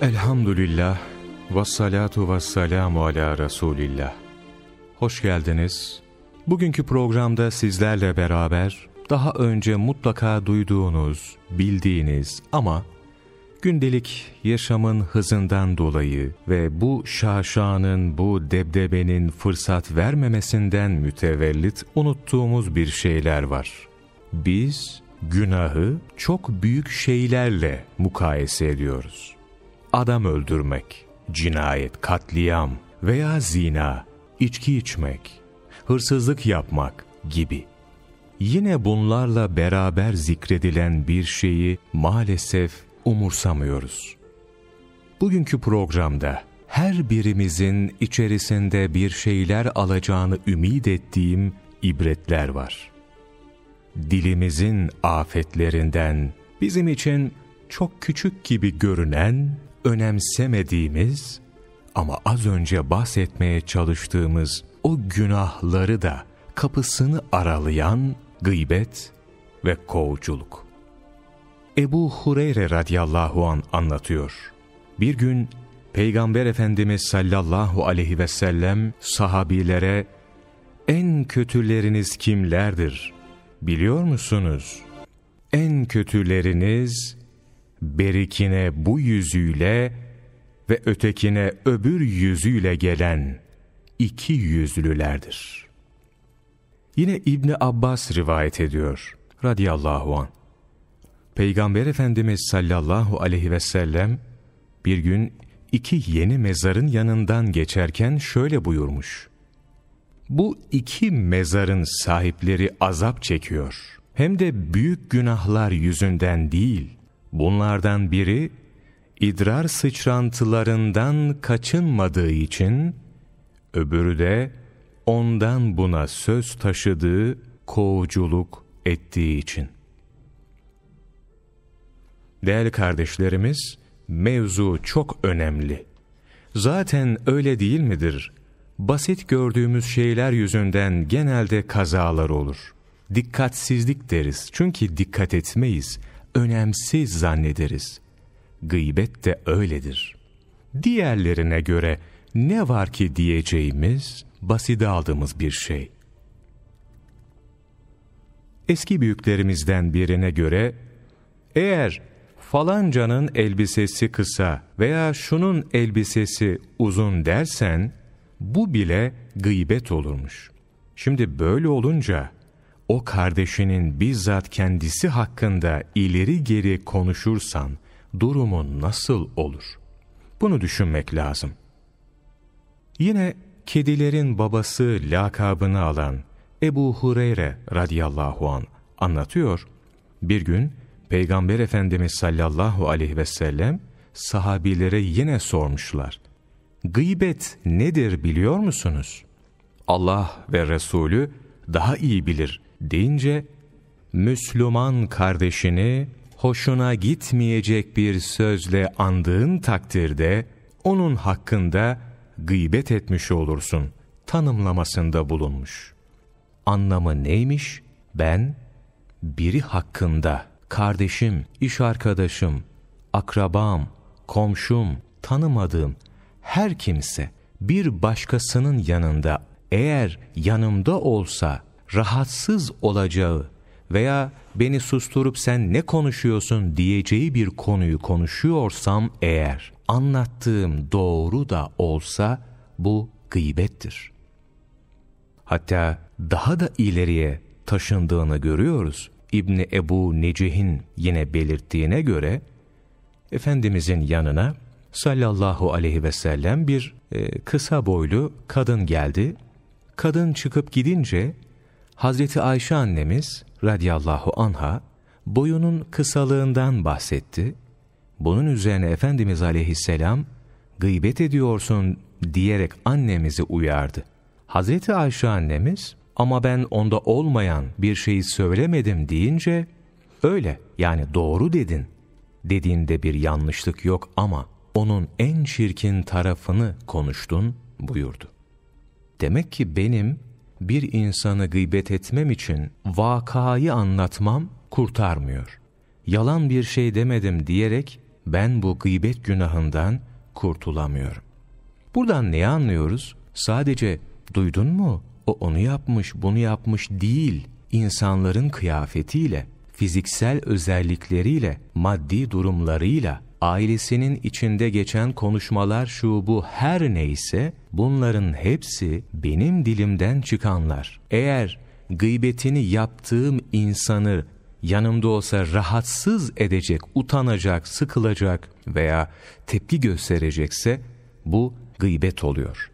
Elhamdülillah ve salatu ve selamu ala Resulillah. Hoş geldiniz. Bugünkü programda sizlerle beraber daha önce mutlaka duyduğunuz, bildiğiniz ama gündelik yaşamın hızından dolayı ve bu şaşanın, bu debdebenin fırsat vermemesinden mütevellit unuttuğumuz bir şeyler var. Biz günahı çok büyük şeylerle mukayese ediyoruz. Adam öldürmek, cinayet, katliam veya zina, içki içmek, hırsızlık yapmak gibi. Yine bunlarla beraber zikredilen bir şeyi maalesef umursamıyoruz. Bugünkü programda her birimizin içerisinde bir şeyler alacağını ümit ettiğim ibretler var. Dilimizin afetlerinden bizim için çok küçük gibi görünen, önemsemediğimiz ama az önce bahsetmeye çalıştığımız o günahları da kapısını aralayan gıybet ve kovuculuk. Ebu Hureyre radıyallahu an anlatıyor. Bir gün Peygamber Efendimiz sallallahu aleyhi ve sellem sahabilere en kötüleriniz kimlerdir biliyor musunuz? En kötüleriniz berikine bu yüzüyle ve ötekine öbür yüzüyle gelen iki yüzlülerdir. Yine İbni Abbas rivayet ediyor radıyallahu an. Peygamber Efendimiz sallallahu aleyhi ve sellem bir gün iki yeni mezarın yanından geçerken şöyle buyurmuş. Bu iki mezarın sahipleri azap çekiyor. Hem de büyük günahlar yüzünden değil. Bunlardan biri idrar sıçrantılarından kaçınmadığı için, öbürü de ondan buna söz taşıdığı kovuculuk ettiği için. Değerli kardeşlerimiz, mevzu çok önemli. Zaten öyle değil midir? Basit gördüğümüz şeyler yüzünden genelde kazalar olur. Dikkatsizlik deriz çünkü dikkat etmeyiz, önemsiz zannederiz. Gıybet de öyledir. Diğerlerine göre ne var ki diyeceğimiz, baside aldığımız bir şey. Eski büyüklerimizden birine göre, eğer falancanın elbisesi kısa veya şunun elbisesi uzun dersen, bu bile gıybet olurmuş. Şimdi böyle olunca, o kardeşinin bizzat kendisi hakkında ileri geri konuşursan, durumun nasıl olur? Bunu düşünmek lazım. Yine kedilerin babası lakabını alan Ebu Hureyre radıyallahu an anlatıyor. Bir gün Peygamber Efendimiz sallallahu aleyhi ve sellem sahabilere yine sormuşlar. Gıybet nedir biliyor musunuz? Allah ve Resulü daha iyi bilir deyince Müslüman kardeşini hoşuna gitmeyecek bir sözle andığın takdirde onun hakkında gıybet etmiş olursun tanımlamasında bulunmuş. Anlamı neymiş? Ben biri hakkında kardeşim, iş arkadaşım, akrabam, komşum, tanımadığım her kimse bir başkasının yanında eğer yanımda olsa rahatsız olacağı veya beni susturup sen ne konuşuyorsun diyeceği bir konuyu konuşuyorsam eğer anlattığım doğru da olsa bu gıybettir. Hatta daha da ileriye taşındığını görüyoruz. İbni Ebu Necih'in yine belirttiğine göre Efendimizin yanına sallallahu aleyhi ve sellem bir e, kısa boylu kadın geldi. Kadın çıkıp gidince Hazreti Ayşe annemiz radiyallahu anha boyunun kısalığından bahsetti. Bunun üzerine Efendimiz aleyhisselam gıybet ediyorsun diyerek annemizi uyardı. Hazreti Ayşe annemiz ama ben onda olmayan bir şeyi söylemedim deyince öyle yani doğru dedin dediğinde bir yanlışlık yok ama onun en çirkin tarafını konuştun buyurdu. Demek ki benim bir insanı gıybet etmem için vakayı anlatmam kurtarmıyor. Yalan bir şey demedim diyerek ben bu gıybet günahından kurtulamıyorum. Buradan ne anlıyoruz? Sadece duydun mu? O onu yapmış, bunu yapmış değil. İnsanların kıyafetiyle, fiziksel özellikleriyle, maddi durumlarıyla, ailesinin içinde geçen konuşmalar şu bu her neyse bunların hepsi benim dilimden çıkanlar. Eğer gıybetini yaptığım insanı yanımda olsa rahatsız edecek, utanacak, sıkılacak veya tepki gösterecekse bu gıybet oluyor.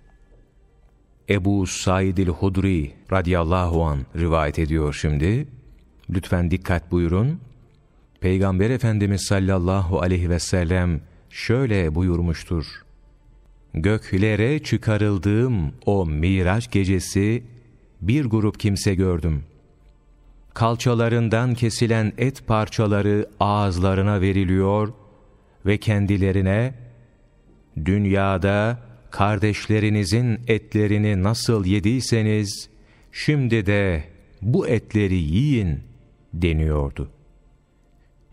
Ebu Said el-Hudri radıyallahu an rivayet ediyor şimdi. Lütfen dikkat buyurun. Peygamber Efendimiz sallallahu aleyhi ve sellem şöyle buyurmuştur. Göklere çıkarıldığım o Miraç gecesi bir grup kimse gördüm. Kalçalarından kesilen et parçaları ağızlarına veriliyor ve kendilerine dünyada kardeşlerinizin etlerini nasıl yediyseniz şimdi de bu etleri yiyin deniyordu.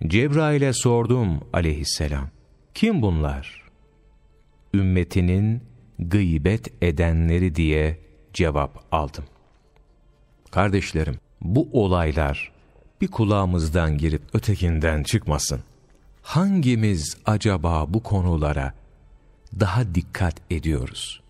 Cebrail'e sordum aleyhisselam. Kim bunlar? Ümmetinin gıybet edenleri diye cevap aldım. Kardeşlerim, bu olaylar bir kulağımızdan girip ötekinden çıkmasın. Hangimiz acaba bu konulara daha dikkat ediyoruz?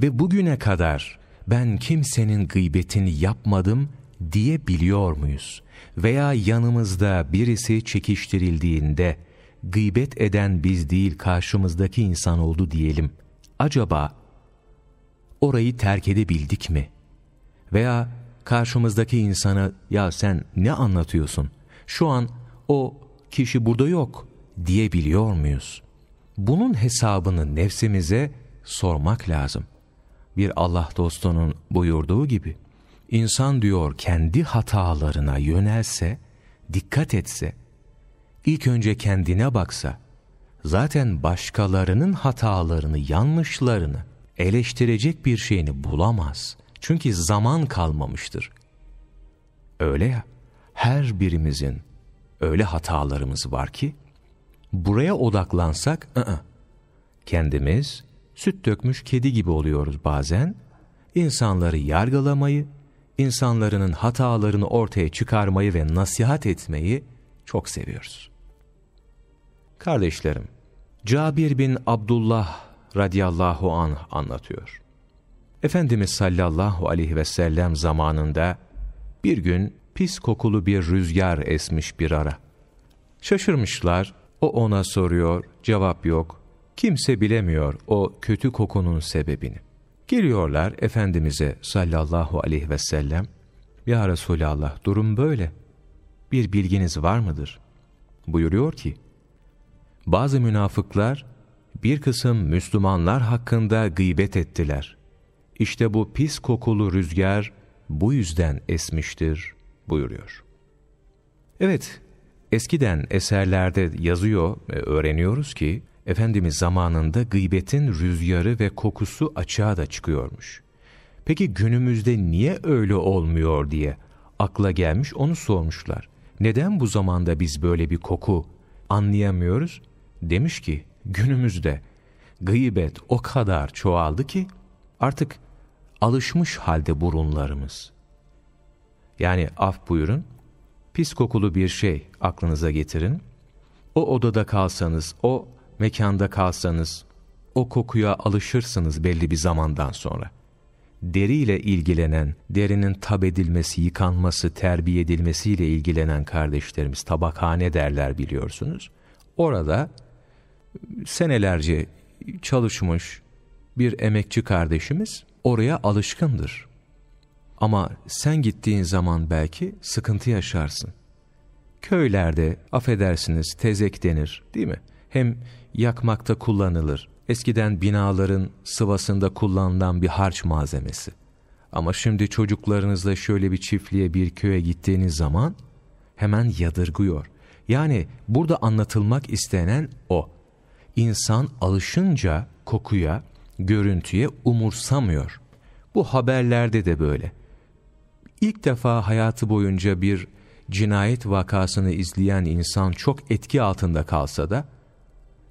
Ve bugüne kadar ben kimsenin gıybetini yapmadım diyebiliyor muyuz? Veya yanımızda birisi çekiştirildiğinde gıybet eden biz değil karşımızdaki insan oldu diyelim. Acaba orayı terk edebildik mi? Veya karşımızdaki insana ya sen ne anlatıyorsun? Şu an o kişi burada yok diyebiliyor muyuz? Bunun hesabını nefsimize sormak lazım. Bir Allah dostunun buyurduğu gibi, insan diyor kendi hatalarına yönelse, dikkat etse, ilk önce kendine baksa, zaten başkalarının hatalarını, yanlışlarını eleştirecek bir şeyini bulamaz. Çünkü zaman kalmamıştır. Öyle ya, her birimizin öyle hatalarımız var ki, buraya odaklansak, ı, -ı kendimiz süt dökmüş kedi gibi oluyoruz bazen. İnsanları yargılamayı, insanların hatalarını ortaya çıkarmayı ve nasihat etmeyi çok seviyoruz. Kardeşlerim, Cabir bin Abdullah radıyallahu anh anlatıyor. Efendimiz sallallahu aleyhi ve sellem zamanında bir gün pis kokulu bir rüzgar esmiş bir ara. Şaşırmışlar, o ona soruyor, cevap yok. Kimse bilemiyor o kötü kokunun sebebini. Geliyorlar Efendimiz'e sallallahu aleyhi ve sellem. Ya Resulallah durum böyle. Bir bilginiz var mıdır? Buyuruyor ki, bazı münafıklar bir kısım Müslümanlar hakkında gıybet ettiler. İşte bu pis kokulu rüzgar bu yüzden esmiştir buyuruyor. Evet, eskiden eserlerde yazıyor ve öğreniyoruz ki, Efendimiz zamanında gıybetin rüzgarı ve kokusu açığa da çıkıyormuş. Peki günümüzde niye öyle olmuyor diye akla gelmiş onu sormuşlar. Neden bu zamanda biz böyle bir koku anlayamıyoruz? Demiş ki günümüzde gıybet o kadar çoğaldı ki artık alışmış halde burunlarımız. Yani af buyurun, pis kokulu bir şey aklınıza getirin. O odada kalsanız, o mekanda kalsanız, o kokuya alışırsınız belli bir zamandan sonra. Deriyle ilgilenen, derinin tab edilmesi, yıkanması, terbiye edilmesiyle ilgilenen kardeşlerimiz tabakhane derler biliyorsunuz. Orada senelerce çalışmış bir emekçi kardeşimiz oraya alışkındır. Ama sen gittiğin zaman belki sıkıntı yaşarsın. Köylerde affedersiniz tezek denir değil mi? Hem yakmakta kullanılır. Eskiden binaların sıvasında kullanılan bir harç malzemesi. Ama şimdi çocuklarınızla şöyle bir çiftliğe bir köye gittiğiniz zaman hemen yadırgıyor. Yani burada anlatılmak istenen o. İnsan alışınca kokuya, görüntüye umursamıyor. Bu haberlerde de böyle. İlk defa hayatı boyunca bir cinayet vakasını izleyen insan çok etki altında kalsa da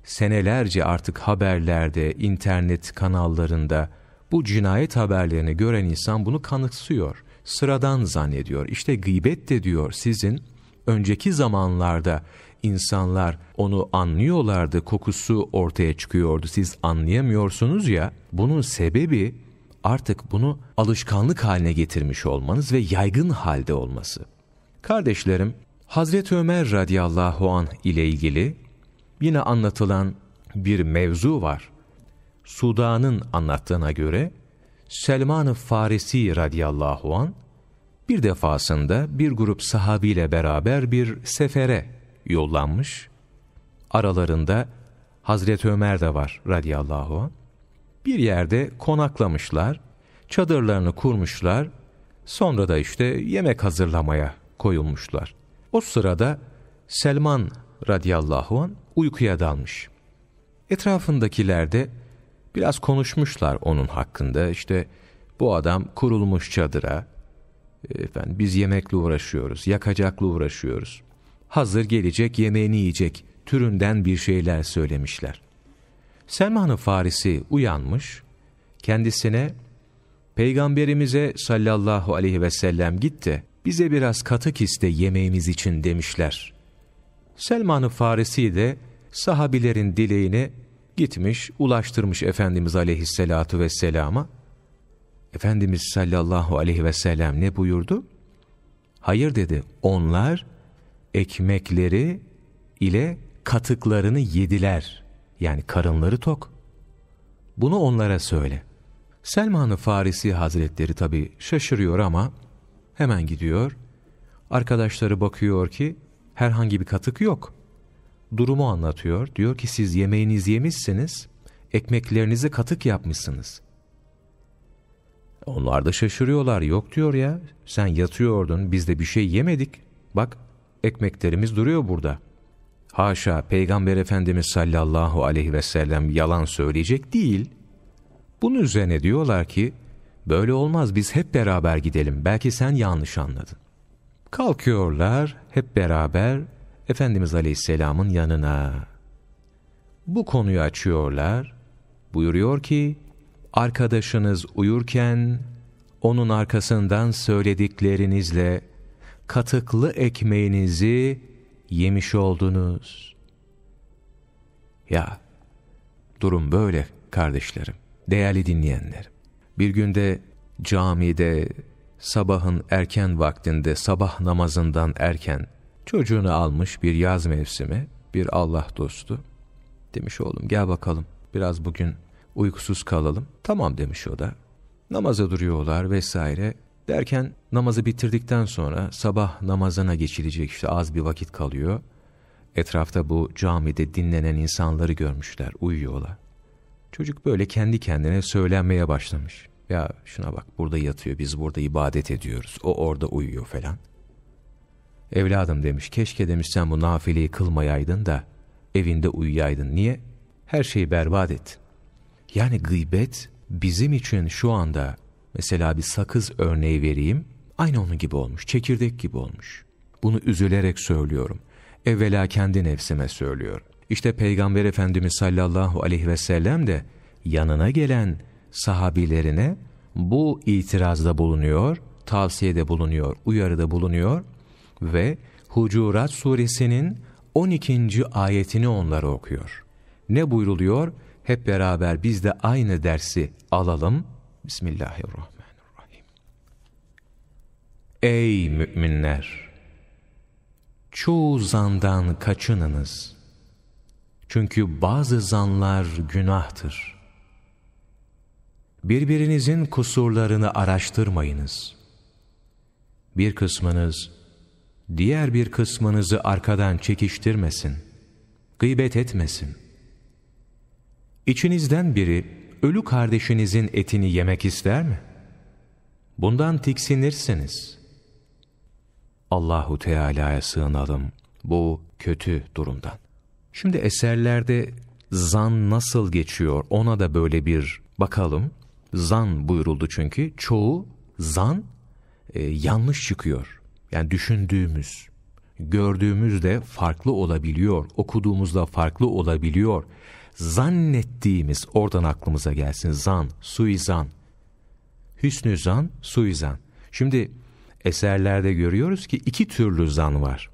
senelerce artık haberlerde, internet kanallarında bu cinayet haberlerini gören insan bunu kanıksıyor. Sıradan zannediyor. İşte gıybet de diyor sizin önceki zamanlarda insanlar onu anlıyorlardı, kokusu ortaya çıkıyordu. Siz anlayamıyorsunuz ya. Bunun sebebi artık bunu alışkanlık haline getirmiş olmanız ve yaygın halde olması. Kardeşlerim, Hazreti Ömer radıyallahu an ile ilgili yine anlatılan bir mevzu var. Sudan'ın anlattığına göre Selman-ı Farisi radıyallahu an bir defasında bir grup sahabiyle beraber bir sefere yollanmış. Aralarında Hazreti Ömer de var radıyallahu an. Bir yerde konaklamışlar, çadırlarını kurmuşlar, sonra da işte yemek hazırlamaya koyulmuşlar. O sırada Selman radıyallahu an uykuya dalmış. Etrafındakiler de biraz konuşmuşlar onun hakkında. İşte bu adam kurulmuş çadıra, efendim biz yemekle uğraşıyoruz, yakacakla uğraşıyoruz. Hazır gelecek yemeğini yiyecek türünden bir şeyler söylemişler. Selman-ı Farisi uyanmış, kendisine Peygamberimize sallallahu aleyhi ve sellem git de bize biraz katık iste yemeğimiz için demişler. Selman-ı Farisi de sahabilerin dileğini gitmiş, ulaştırmış Efendimiz aleyhissalatu vesselama. Efendimiz sallallahu aleyhi ve sellem ne buyurdu? Hayır dedi, onlar ekmekleri ile katıklarını yediler. Yani karınları tok. Bunu onlara söyle. Selman-ı Farisi Hazretleri tabi şaşırıyor ama hemen gidiyor. Arkadaşları bakıyor ki herhangi bir katık yok. Durumu anlatıyor. Diyor ki siz yemeğinizi yemişsiniz, ekmeklerinizi katık yapmışsınız. Onlar da şaşırıyorlar. Yok diyor ya, sen yatıyordun, biz de bir şey yemedik. Bak, ekmeklerimiz duruyor burada. Haşa, Peygamber Efendimiz sallallahu aleyhi ve sellem yalan söyleyecek değil. Bunun üzerine diyorlar ki, böyle olmaz biz hep beraber gidelim, belki sen yanlış anladın. Kalkıyorlar hep beraber Efendimiz Aleyhisselam'ın yanına. Bu konuyu açıyorlar. Buyuruyor ki, arkadaşınız uyurken onun arkasından söylediklerinizle katıklı ekmeğinizi yemiş oldunuz. Ya, durum böyle kardeşlerim, değerli dinleyenlerim. Bir günde camide sabahın erken vaktinde sabah namazından erken çocuğunu almış bir yaz mevsimi bir Allah dostu. Demiş oğlum gel bakalım biraz bugün uykusuz kalalım. Tamam demiş o da. Namaza duruyorlar vesaire. Derken namazı bitirdikten sonra sabah namazına geçilecek işte az bir vakit kalıyor. Etrafta bu camide dinlenen insanları görmüşler, uyuyorlar. Çocuk böyle kendi kendine söylenmeye başlamış. Ya şuna bak burada yatıyor biz burada ibadet ediyoruz. O orada uyuyor falan. Evladım demiş keşke demiş sen bu nafileyi kılmayaydın da evinde uyuyaydın. Niye? Her şeyi berbat ettin. Yani gıybet bizim için şu anda mesela bir sakız örneği vereyim. Aynı onun gibi olmuş. Çekirdek gibi olmuş. Bunu üzülerek söylüyorum. Evvela kendi nefsime söylüyorum. İşte Peygamber Efendimiz sallallahu aleyhi ve sellem de yanına gelen sahabilerine bu itirazda bulunuyor, tavsiyede bulunuyor, uyarıda bulunuyor ve Hucurat suresinin 12. ayetini onlara okuyor. Ne buyruluyor? Hep beraber biz de aynı dersi alalım. Bismillahirrahmanirrahim. Ey müminler! Çoğu zandan kaçınınız. Çünkü bazı zanlar günahtır. Birbirinizin kusurlarını araştırmayınız. Bir kısmınız, diğer bir kısmınızı arkadan çekiştirmesin, gıybet etmesin. İçinizden biri ölü kardeşinizin etini yemek ister mi? Bundan tiksinirsiniz. Allahu Teala'ya sığınalım bu kötü durumdan. Şimdi eserlerde zan nasıl geçiyor ona da böyle bir bakalım. Zan buyuruldu çünkü çoğu zan e, yanlış çıkıyor. Yani düşündüğümüz, gördüğümüzde farklı olabiliyor, okuduğumuzda farklı olabiliyor. Zannettiğimiz oradan aklımıza gelsin. Zan, suizan. Hüsnü zan, suizan. Şimdi eserlerde görüyoruz ki iki türlü zan var.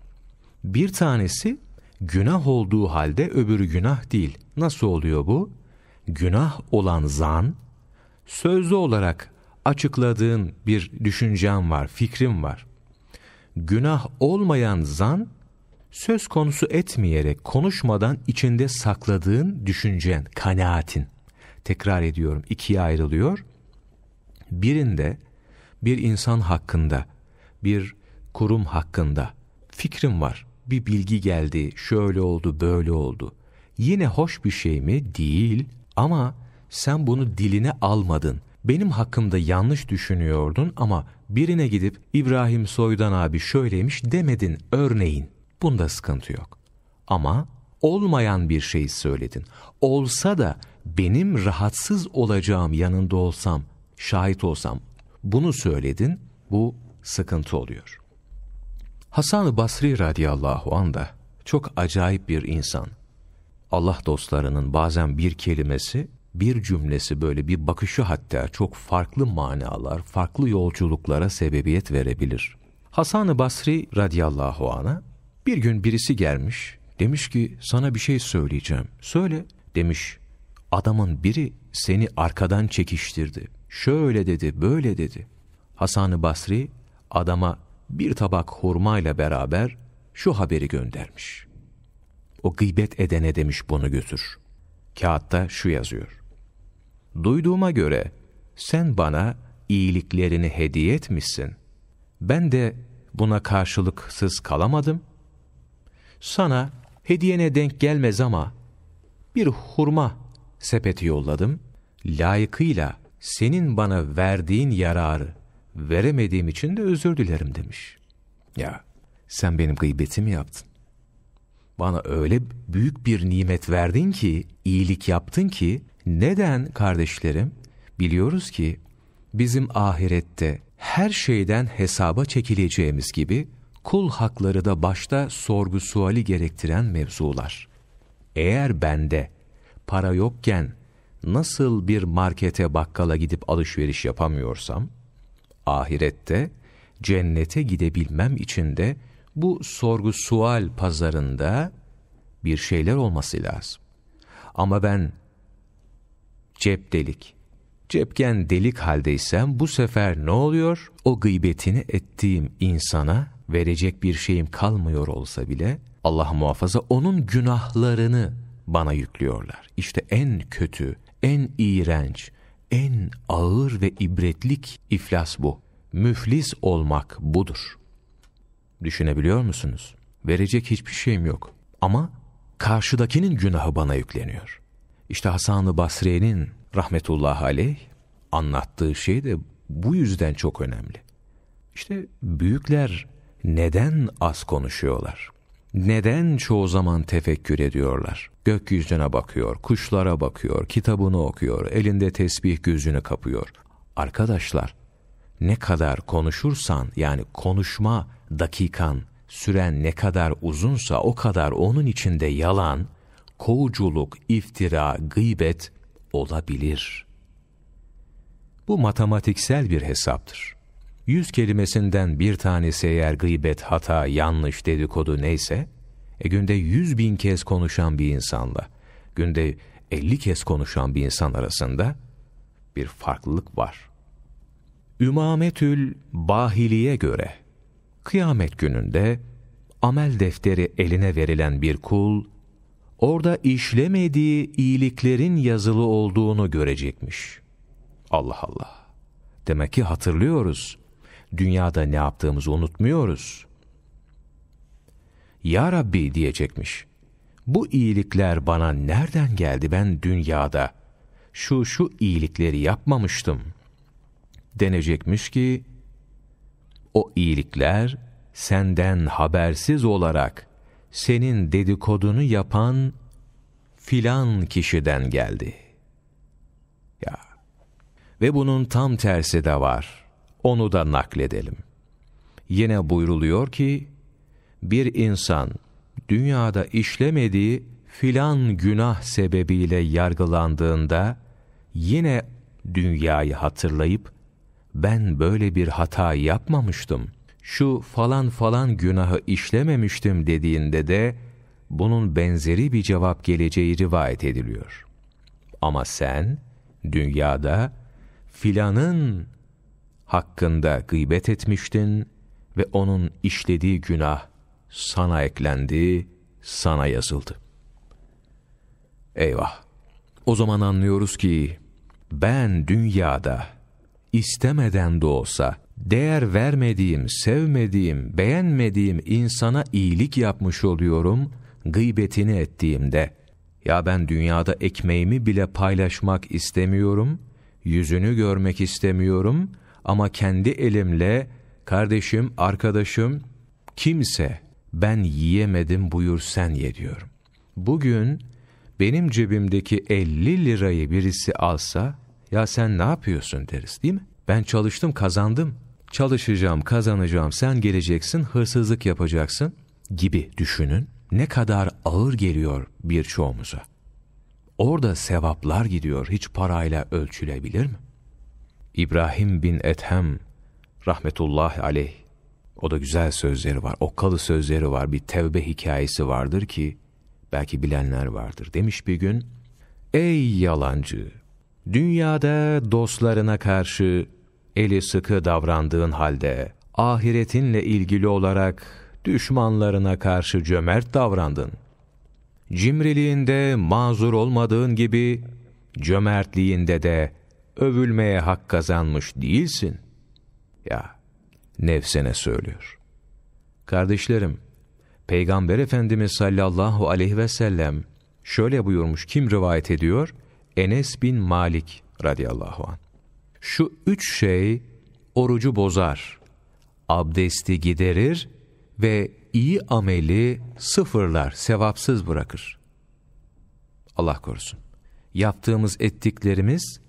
Bir tanesi günah olduğu halde öbürü günah değil. Nasıl oluyor bu? Günah olan zan, sözlü olarak açıkladığın bir düşüncem var, fikrim var. Günah olmayan zan, söz konusu etmeyerek, konuşmadan içinde sakladığın düşüncen, kanaatin. Tekrar ediyorum, ikiye ayrılıyor. Birinde bir insan hakkında, bir kurum hakkında fikrim var. Bir bilgi geldi, şöyle oldu, böyle oldu. Yine hoş bir şey mi? Değil. Ama sen bunu diline almadın. Benim hakkımda yanlış düşünüyordun ama birine gidip İbrahim Soydan abi şöyleymiş demedin örneğin. Bunda sıkıntı yok. Ama olmayan bir şey söyledin. Olsa da benim rahatsız olacağım yanında olsam, şahit olsam bunu söyledin, bu sıkıntı oluyor. Hasan-ı Basri radıyallahu anh da çok acayip bir insan. Allah dostlarının bazen bir kelimesi, bir cümlesi böyle bir bakışı hatta çok farklı manalar, farklı yolculuklara sebebiyet verebilir. Hasan-ı Basri radıyallahu anh'a bir gün birisi gelmiş, demiş ki sana bir şey söyleyeceğim. Söyle demiş. Adamın biri seni arkadan çekiştirdi. Şöyle dedi, böyle dedi. Hasan-ı Basri adama bir tabak hurmayla beraber şu haberi göndermiş. O gıybet edene demiş bunu götür. Kağıtta şu yazıyor. Duyduğuma göre sen bana iyiliklerini hediye etmişsin. Ben de buna karşılıksız kalamadım. Sana hediyene denk gelmez ama bir hurma sepeti yolladım. Layıkıyla senin bana verdiğin yararı veremediğim için de özür dilerim demiş. Ya sen benim gıybetimi yaptın. Bana öyle büyük bir nimet verdin ki, iyilik yaptın ki, neden kardeşlerim? Biliyoruz ki bizim ahirette her şeyden hesaba çekileceğimiz gibi kul hakları da başta sorgu suali gerektiren mevzular. Eğer bende para yokken nasıl bir markete bakkala gidip alışveriş yapamıyorsam, ahirette cennete gidebilmem için de bu sorgu sual pazarında bir şeyler olması lazım. Ama ben cep delik, cepken delik haldeysem bu sefer ne oluyor? O gıybetini ettiğim insana verecek bir şeyim kalmıyor olsa bile Allah muhafaza onun günahlarını bana yüklüyorlar. İşte en kötü, en iğrenç, en ağır ve ibretlik iflas bu. Müflis olmak budur. Düşünebiliyor musunuz? Verecek hiçbir şeyim yok. Ama karşıdakinin günahı bana yükleniyor. İşte Hasan-ı Basri'nin rahmetullahi aleyh anlattığı şey de bu yüzden çok önemli. İşte büyükler neden az konuşuyorlar? Neden çoğu zaman tefekkür ediyorlar? Gökyüzüne bakıyor, kuşlara bakıyor, kitabını okuyor, elinde tesbih gözünü kapıyor. Arkadaşlar, ne kadar konuşursan yani konuşma dakikan süren ne kadar uzunsa o kadar onun içinde yalan, kovuculuk, iftira, gıybet olabilir. Bu matematiksel bir hesaptır. Yüz kelimesinden bir tanesi eğer gıybet, hata, yanlış, dedikodu neyse, e günde yüz bin kez konuşan bir insanla, günde elli kez konuşan bir insan arasında bir farklılık var. Ümametül Bahili'ye göre, kıyamet gününde amel defteri eline verilen bir kul, orada işlemediği iyiliklerin yazılı olduğunu görecekmiş. Allah Allah. Demek ki hatırlıyoruz. Dünyada ne yaptığımızı unutmuyoruz. Ya Rabbi diyecekmiş. Bu iyilikler bana nereden geldi ben dünyada? Şu şu iyilikleri yapmamıştım. Denecekmiş ki, o iyilikler senden habersiz olarak senin dedikodunu yapan filan kişiden geldi. Ya ve bunun tam tersi de var. Onu da nakledelim. Yine buyruluyor ki bir insan dünyada işlemediği filan günah sebebiyle yargılandığında yine dünyayı hatırlayıp ben böyle bir hata yapmamıştım, şu falan falan günahı işlememiştim dediğinde de bunun benzeri bir cevap geleceği rivayet ediliyor. Ama sen dünyada filanın hakkında gıybet etmiştin ve onun işlediği günah sana eklendi, sana yazıldı. Eyvah! O zaman anlıyoruz ki ben dünyada istemeden de olsa değer vermediğim, sevmediğim, beğenmediğim insana iyilik yapmış oluyorum gıybetini ettiğimde. Ya ben dünyada ekmeğimi bile paylaşmak istemiyorum, yüzünü görmek istemiyorum ama kendi elimle kardeşim, arkadaşım, kimse ben yiyemedim buyur sen ye diyorum. Bugün benim cebimdeki 50 lirayı birisi alsa, ya sen ne yapıyorsun deriz değil mi? Ben çalıştım kazandım. Çalışacağım, kazanacağım, sen geleceksin, hırsızlık yapacaksın gibi düşünün. Ne kadar ağır geliyor birçoğumuza. Orada sevaplar gidiyor, hiç parayla ölçülebilir mi? İbrahim bin Ethem, rahmetullahi aleyh, o da güzel sözleri var, okkalı sözleri var, bir tevbe hikayesi vardır ki, belki bilenler vardır. Demiş bir gün, ey yalancı, dünyada dostlarına karşı eli sıkı davrandığın halde, ahiretinle ilgili olarak düşmanlarına karşı cömert davrandın. Cimriliğinde mazur olmadığın gibi, cömertliğinde de övülmeye hak kazanmış değilsin. Ya, nefsine söylüyor. Kardeşlerim, Peygamber Efendimiz sallallahu aleyhi ve sellem şöyle buyurmuş, kim rivayet ediyor? Enes bin Malik radıyallahu anh. Şu üç şey orucu bozar, abdesti giderir ve iyi ameli sıfırlar, sevapsız bırakır. Allah korusun. Yaptığımız ettiklerimiz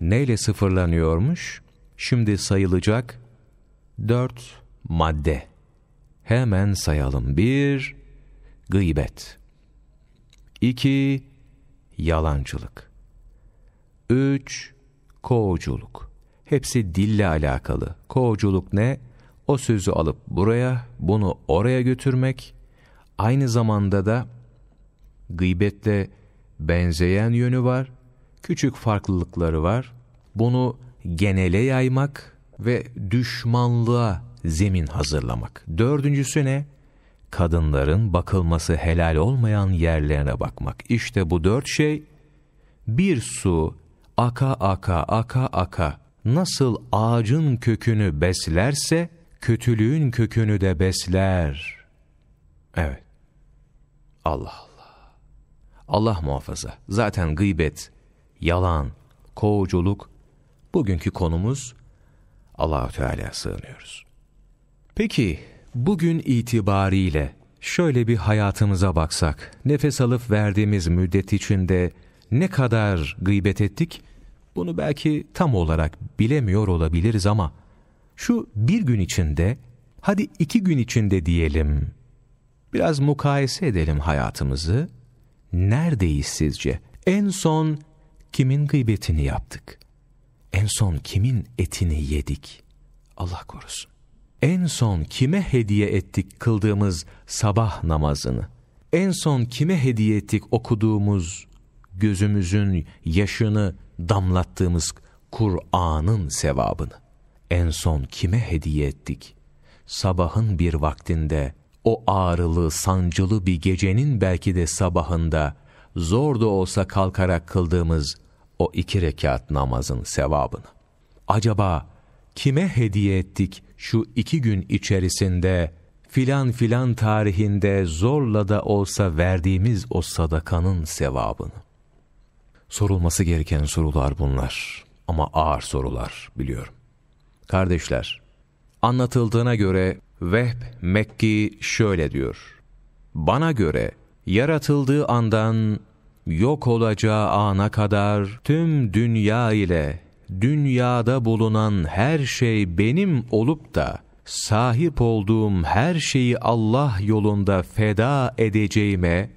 neyle sıfırlanıyormuş? Şimdi sayılacak dört madde. Hemen sayalım. Bir, gıybet. İki, yalancılık. Üç, kovuculuk. Hepsi dille alakalı. Kovuculuk ne? O sözü alıp buraya, bunu oraya götürmek. Aynı zamanda da gıybetle benzeyen yönü var. Küçük farklılıkları var. Bunu genele yaymak ve düşmanlığa zemin hazırlamak. Dördüncüsü ne? Kadınların bakılması helal olmayan yerlerine bakmak. İşte bu dört şey bir su aka aka aka aka nasıl ağacın kökünü beslerse kötülüğün kökünü de besler. Evet. Allah Allah. Allah muhafaza. Zaten gıybet, yalan, kovuculuk bugünkü konumuz Allahü Teala sığınıyoruz. Peki bugün itibariyle şöyle bir hayatımıza baksak, nefes alıp verdiğimiz müddet içinde ne kadar gıybet ettik? Bunu belki tam olarak bilemiyor olabiliriz ama şu bir gün içinde, hadi iki gün içinde diyelim, biraz mukayese edelim hayatımızı. Neredeyiz sizce? En son kimin gıybetini yaptık? En son kimin etini yedik? Allah korusun. En son kime hediye ettik kıldığımız sabah namazını? En son kime hediye ettik okuduğumuz, gözümüzün yaşını damlattığımız Kur'an'ın sevabını? En son kime hediye ettik? Sabahın bir vaktinde, o ağrılı, sancılı bir gecenin belki de sabahında, zor da olsa kalkarak kıldığımız o iki rekat namazın sevabını. Acaba kime hediye ettik şu iki gün içerisinde filan filan tarihinde zorla da olsa verdiğimiz o sadakanın sevabını? Sorulması gereken sorular bunlar ama ağır sorular biliyorum. Kardeşler, anlatıldığına göre Vehb Mekki şöyle diyor. Bana göre yaratıldığı andan yok olacağı ana kadar tüm dünya ile dünyada bulunan her şey benim olup da sahip olduğum her şeyi Allah yolunda feda edeceğime,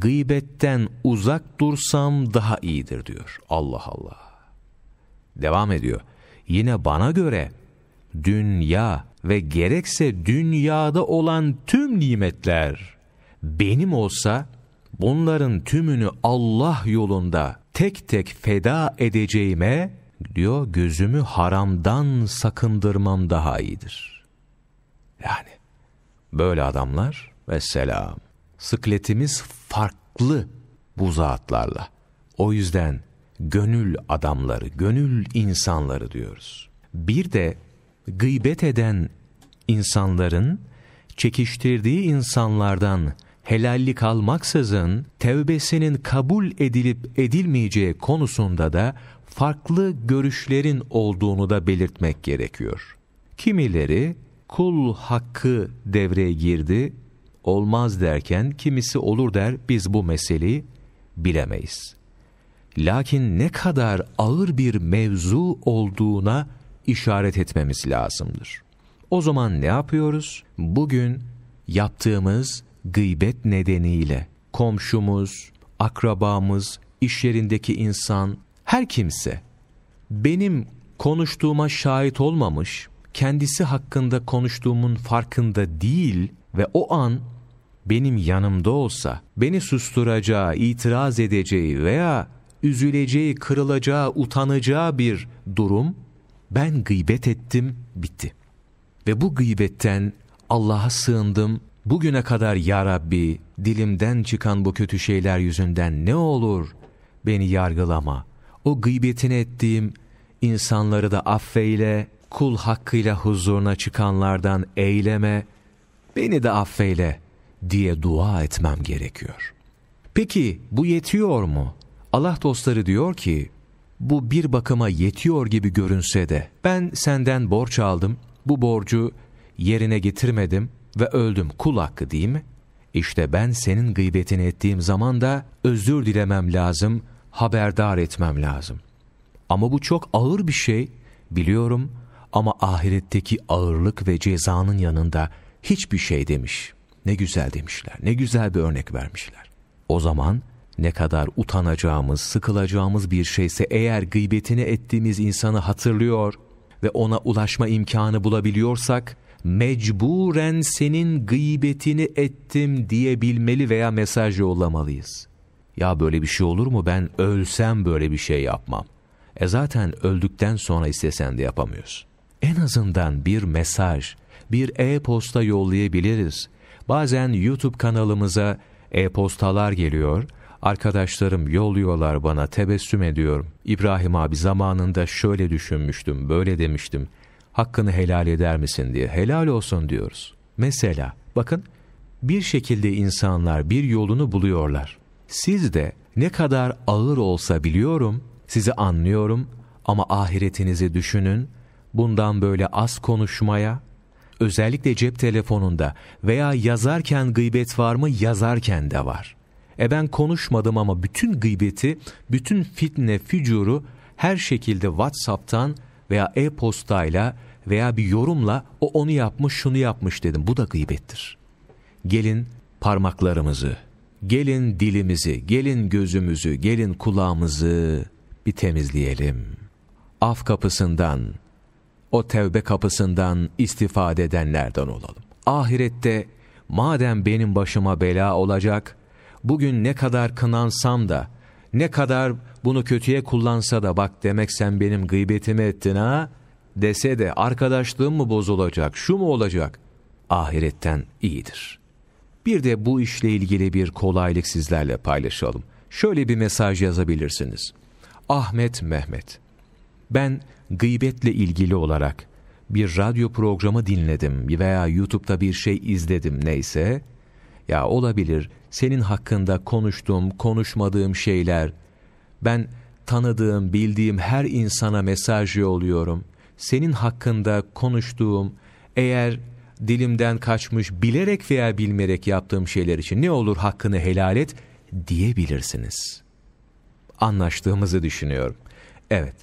gıybetten uzak dursam daha iyidir diyor. Allah Allah. Devam ediyor. Yine bana göre dünya ve gerekse dünyada olan tüm nimetler benim olsa bunların tümünü Allah yolunda tek tek feda edeceğime diyor gözümü haramdan sakındırmam daha iyidir. Yani böyle adamlar ve selam. Sıkletimiz farklı bu zatlarla. O yüzden gönül adamları, gönül insanları diyoruz. Bir de gıybet eden insanların çekiştirdiği insanlardan helallik almaksızın tevbesinin kabul edilip edilmeyeceği konusunda da farklı görüşlerin olduğunu da belirtmek gerekiyor. Kimileri kul hakkı devreye girdi, olmaz derken kimisi olur der biz bu meseleyi bilemeyiz. Lakin ne kadar ağır bir mevzu olduğuna işaret etmemiz lazımdır. O zaman ne yapıyoruz? Bugün yaptığımız gıybet nedeniyle komşumuz, akrabamız, iş yerindeki insan, her kimse benim konuştuğuma şahit olmamış, kendisi hakkında konuştuğumun farkında değil ve o an benim yanımda olsa beni susturacağı, itiraz edeceği veya üzüleceği, kırılacağı, utanacağı bir durum, ben gıybet ettim, bitti. Ve bu gıybetten Allah'a sığındım, bugüne kadar Ya Rabbi, dilimden çıkan bu kötü şeyler yüzünden ne olur beni yargılama. O gıybetini ettiğim insanları da affeyle, kul hakkıyla huzuruna çıkanlardan eyleme, beni de affeyle diye dua etmem gerekiyor. Peki bu yetiyor mu? Allah dostları diyor ki, bu bir bakıma yetiyor gibi görünse de ben senden borç aldım, bu borcu yerine getirmedim ve öldüm kul hakkı değil mi? İşte ben senin gıybetini ettiğim zaman da özür dilemem lazım, haberdar etmem lazım. Ama bu çok ağır bir şey, biliyorum ama ahiretteki ağırlık ve cezanın yanında hiçbir şey demiş. Ne güzel demişler, ne güzel bir örnek vermişler. O zaman ne kadar utanacağımız, sıkılacağımız bir şeyse eğer gıybetini ettiğimiz insanı hatırlıyor ve ona ulaşma imkanı bulabiliyorsak, mecburen senin gıybetini ettim diyebilmeli veya mesaj yollamalıyız. Ya böyle bir şey olur mu ben ölsem böyle bir şey yapmam. E zaten öldükten sonra istesen de yapamıyorsun. En azından bir mesaj, bir e-posta yollayabiliriz. Bazen YouTube kanalımıza e-postalar geliyor, arkadaşlarım yolluyorlar bana tebessüm ediyorum. İbrahim abi zamanında şöyle düşünmüştüm, böyle demiştim hakkını helal eder misin diye helal olsun diyoruz. Mesela bakın bir şekilde insanlar bir yolunu buluyorlar. Siz de ne kadar ağır olsa biliyorum, sizi anlıyorum ama ahiretinizi düşünün, bundan böyle az konuşmaya, özellikle cep telefonunda veya yazarken gıybet var mı yazarken de var. E ben konuşmadım ama bütün gıybeti, bütün fitne, fücuru her şekilde WhatsApp'tan veya e-postayla veya bir yorumla o onu yapmış şunu yapmış dedim. Bu da gıybettir. Gelin parmaklarımızı, gelin dilimizi, gelin gözümüzü, gelin kulağımızı bir temizleyelim. Af kapısından, o tevbe kapısından istifade edenlerden olalım. Ahirette madem benim başıma bela olacak, bugün ne kadar kınansam da, ne kadar bunu kötüye kullansa da bak demek sen benim gıybetimi ettin ha, dese de arkadaşlığım mı bozulacak, şu mu olacak? Ahiretten iyidir. Bir de bu işle ilgili bir kolaylık sizlerle paylaşalım. Şöyle bir mesaj yazabilirsiniz. Ahmet Mehmet. Ben gıybetle ilgili olarak bir radyo programı dinledim veya YouTube'da bir şey izledim neyse. Ya olabilir senin hakkında konuştuğum, konuşmadığım şeyler. Ben tanıdığım, bildiğim her insana mesaj yolluyorum senin hakkında konuştuğum, eğer dilimden kaçmış bilerek veya bilmerek yaptığım şeyler için ne olur hakkını helal et diyebilirsiniz. Anlaştığımızı düşünüyorum. Evet,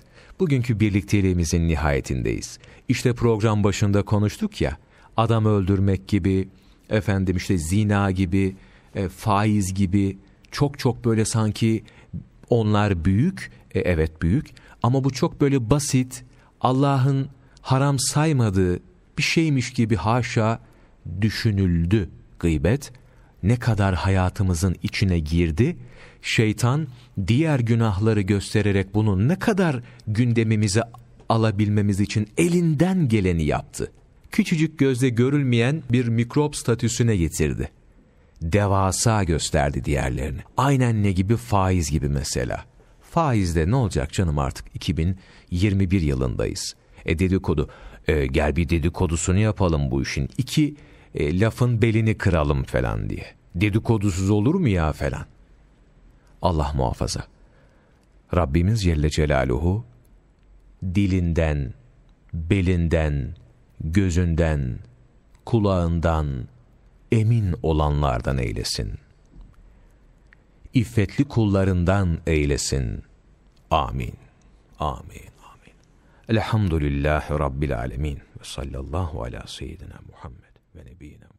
bugünkü birlikteliğimizin nihayetindeyiz. İşte program başında konuştuk ya, adam öldürmek gibi, efendim işte zina gibi, e, faiz gibi, çok çok böyle sanki onlar büyük, e, evet büyük ama bu çok böyle basit, Allah'ın haram saymadığı bir şeymiş gibi haşa düşünüldü gıybet. Ne kadar hayatımızın içine girdi, şeytan diğer günahları göstererek bunu ne kadar gündemimize alabilmemiz için elinden geleni yaptı. Küçücük gözle görülmeyen bir mikrop statüsüne getirdi. Devasa gösterdi diğerlerini. Aynen ne gibi faiz gibi mesela. Faizde ne olacak canım artık 2021 yılındayız. E dedikodu. E, gel bir dedikodusunu yapalım bu işin. İki e, lafın belini kıralım falan diye. Dedikodusuz olur mu ya falan. Allah muhafaza. Rabbimiz Celle Celaluhu dilinden, belinden, gözünden, kulağından emin olanlardan eylesin. İffetli kullarından eylesin. Amin. Amin. Amin. Elhamdülillahi Rabbil alemin. Ve sallallahu ala seyyidina Muhammed ve nebiyyina Muhammed.